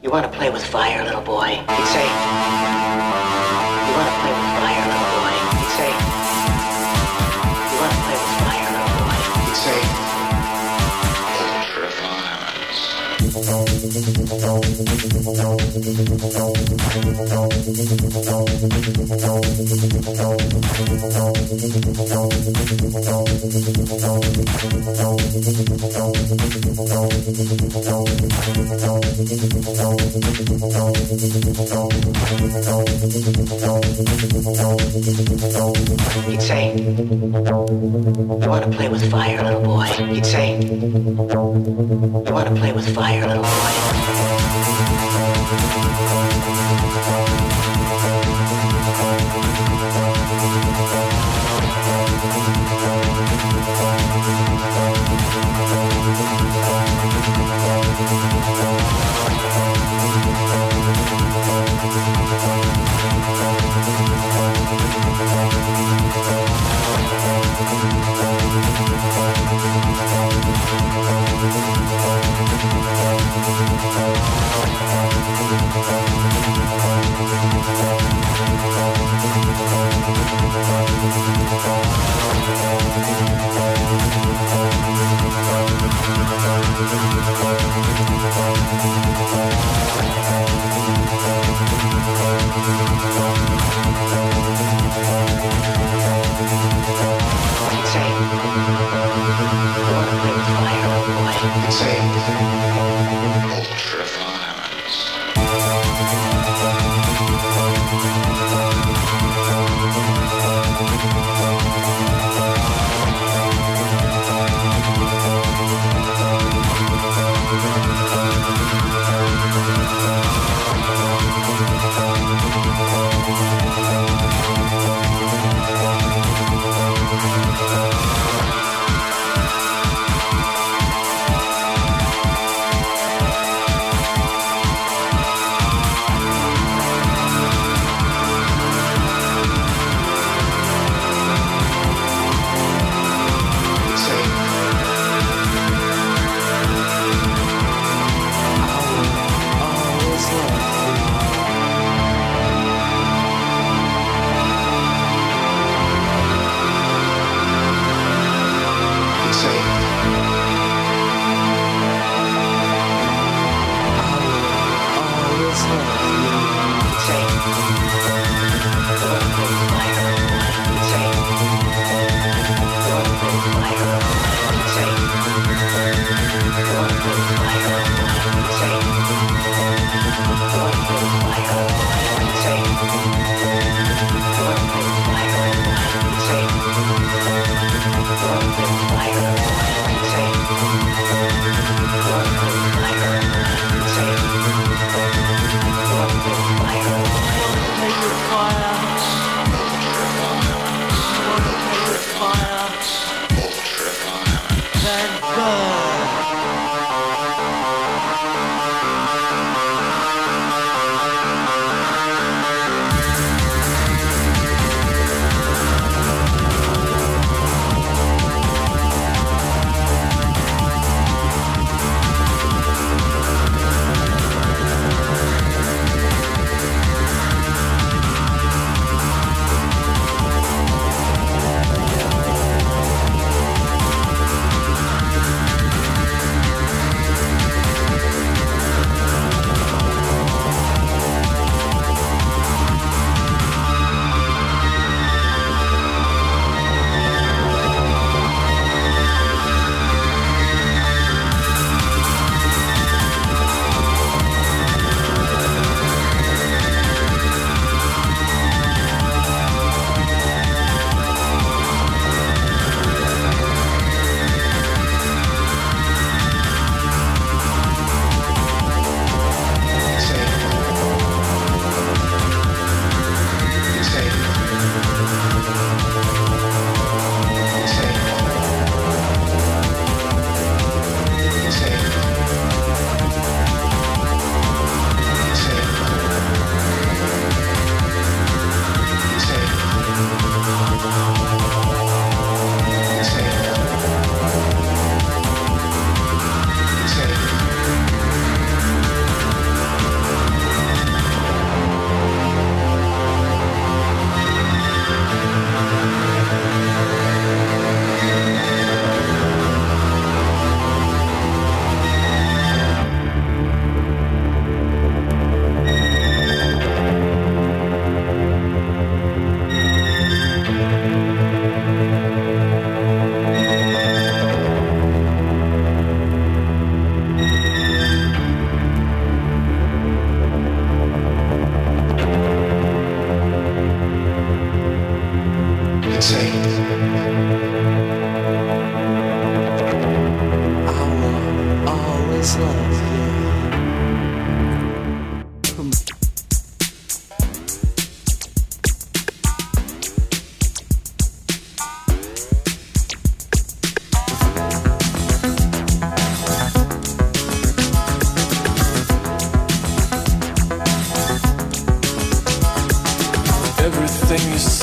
You want to play with fire, little boy? He'd say. You want to play with fire, He'd say. You want to play with fire, little boy? He'd say. You want to play with fire, little boy? Thank you. Thank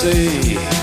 say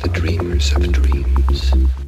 the dreamers of dreams.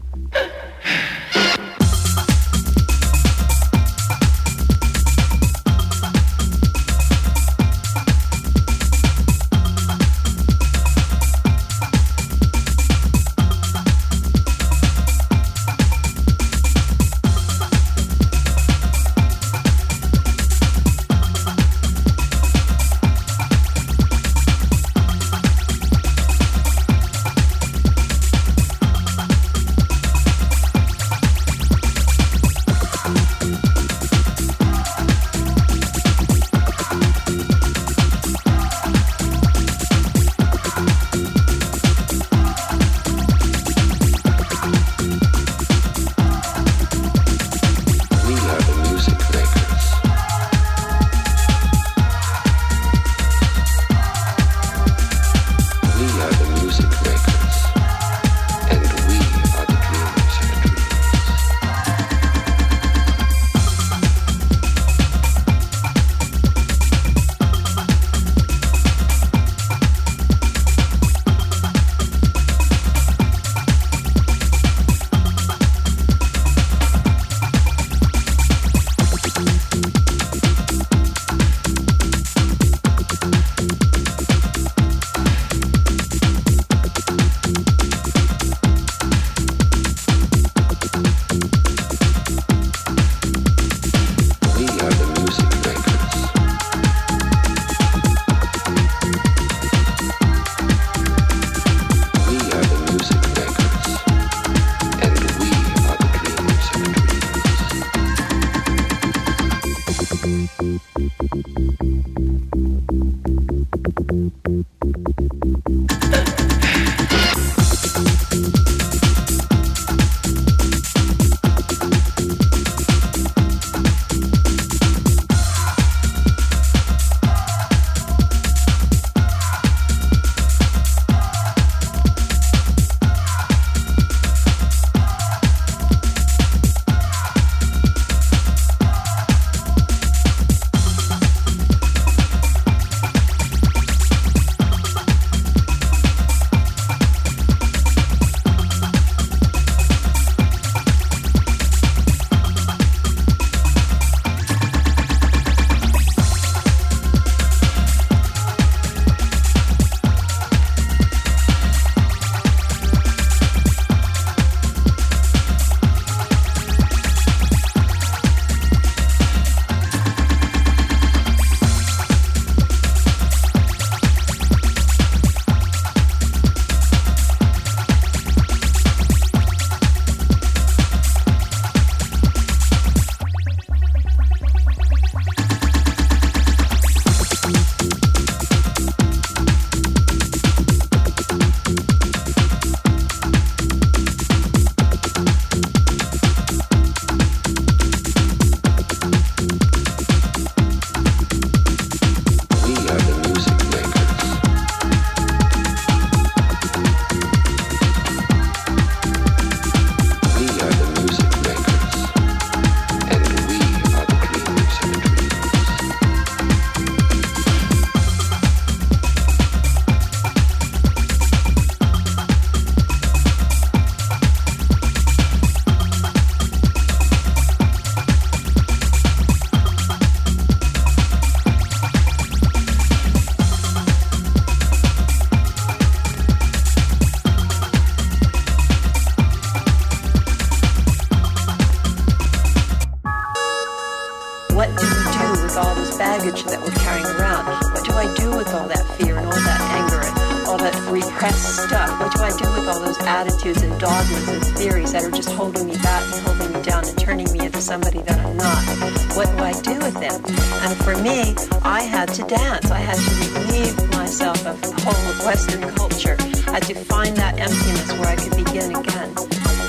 I had to dance. I had to relieve myself of the whole of Western culture. I had to find that emptiness where I could begin again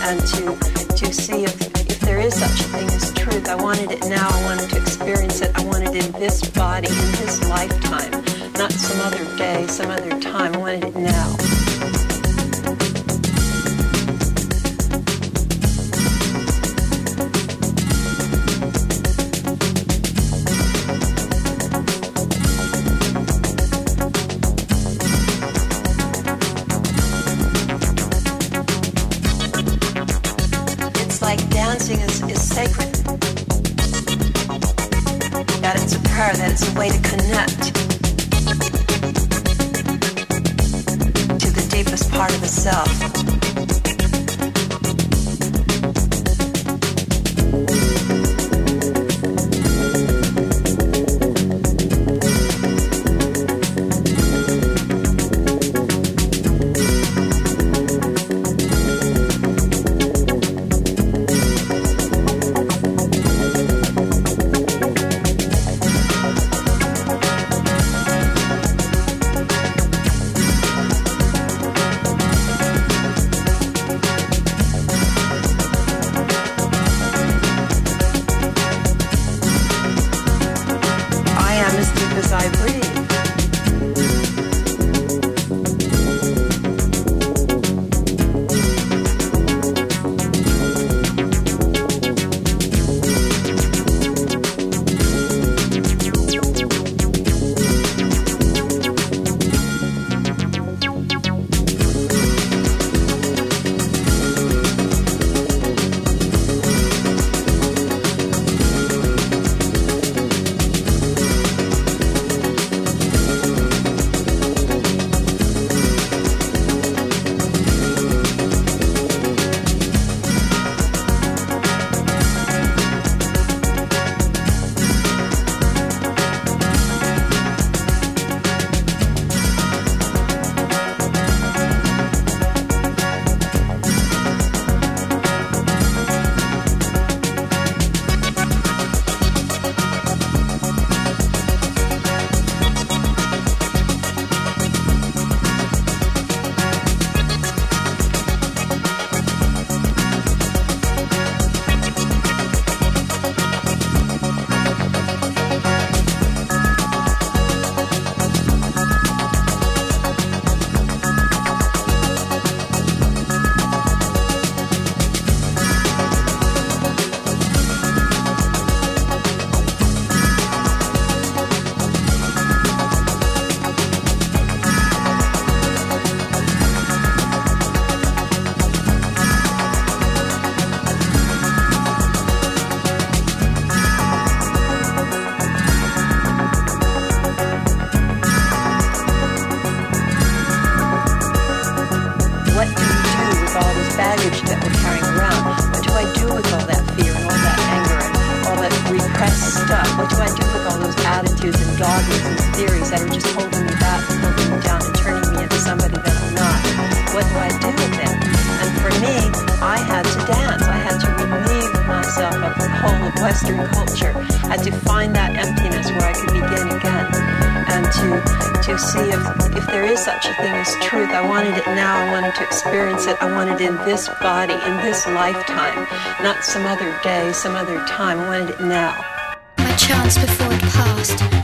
and to, to see if, if there is such a thing as truth. I wanted it now. I wanted to experience it. I wanted it in this body, in this lifetime, not some other day, some other time. I wanted it now. honest deep as I breathe. lifetime, not some other day, some other time. I wanted it now. My chance before it passed.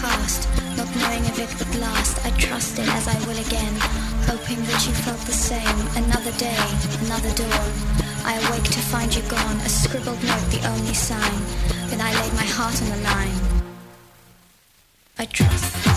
past, not knowing if it would last. I trusted as I will again, hoping that you felt the same. Another day, another dawn. I awake to find you gone, a scribbled note the only sign. Then I laid my heart on the line. I trust.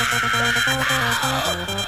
どこどこどこどこどこ?